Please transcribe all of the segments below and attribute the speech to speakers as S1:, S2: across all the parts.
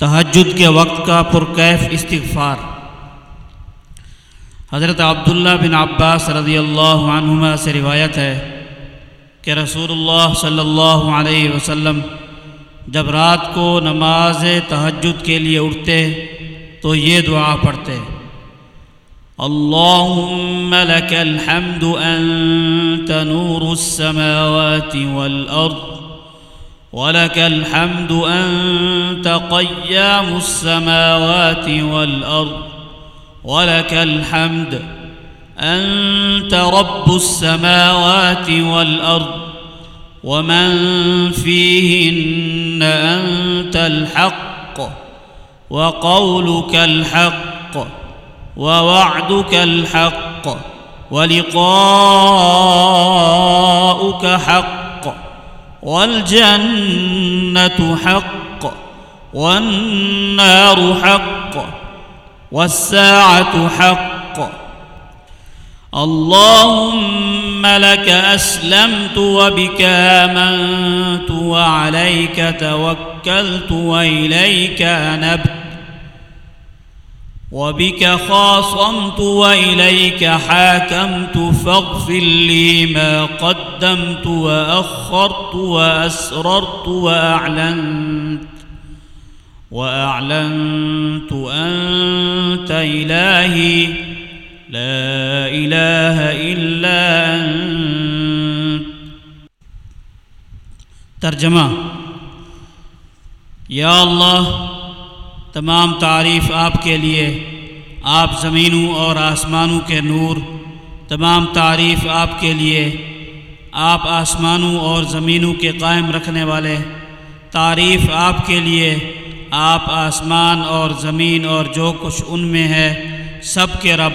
S1: تحجد کے وقت کا پرکیف استغفار۔ حضرت عبداللہ بن عباس رضی اللہ عنہما سے روایت ہے کہ رسول اللہ صلی اللہ علیہ وسلم جب رات کو نماز تحجد کے لیے اٹھتے تو یہ دعا پڑھتے اللهم لك الحمد، انت نور السماوات والارض ولك الحمد أنت قيام السماوات والأرض. ولك الحمد أنت رب السماوات والأرض. ومن فيهن أنت الحق وقولك الحق ووعدك الحق ولقاؤك حق. والجنة حق والنار حق والساعة حق. اللهم لك أسلمت وبك آمنت وعليك توكلت وإليك أنبت وبك خاصمت وإليك حاكمت فاغفر لي ما قدمت وأخرت وأسررت وأعلنت وأعلنت أنت إلهي لا إله إلا أنت. ترجمہ۔ یا اللہ تمام تعریف آپ کے لیے، آپ زمینوں اور آسمانوں کے نور، تمام تعریف آپ کے لیے، آپ آسمانوں اور زمینوں کے قائم رکھنے والے، تعریف آپ کے لیے، آپ آسمان اور زمین اور جو کچھ ان میں ہے، سب کے رب،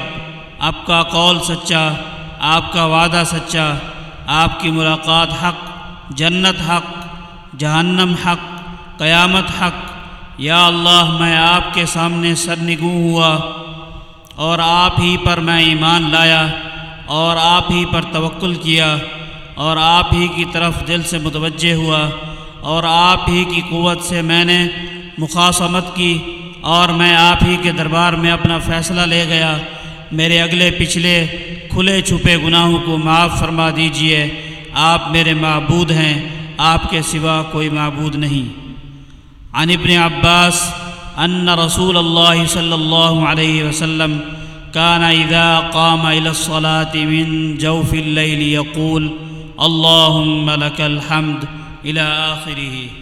S1: آپ کا قول سچا، آپ کا وعدہ سچا، آپ کی ملاقات حق، جنت حق، جہنم حق، قیامت حق یا اللہ، میں آپ کے سامنے سرنگوں ہوا اور آپ ہی پر میں ایمان لایا اور آپ ہی پر توکل کیا اور آپ ہی کی طرف دل سے متوجہ ہوا اور آپ ہی کی قوت سے میں نے مخاصمت کی اور میں آپ ہی کے دربار میں اپنا فیصلہ لے گیا۔ میرے اگلے پچھلے کھلے چھپے گناہوں کو معاف فرما دیجیے۔ آپ میرے معبود ہیں، آپ کے سوا کوئی معبود نہیں۔ عن ابن عباس أن رسول الله صلى الله عليه وسلم كان إذا قام إلى الصلاة من جوف الليل يقول اللهم لك الحمد إلى آخره.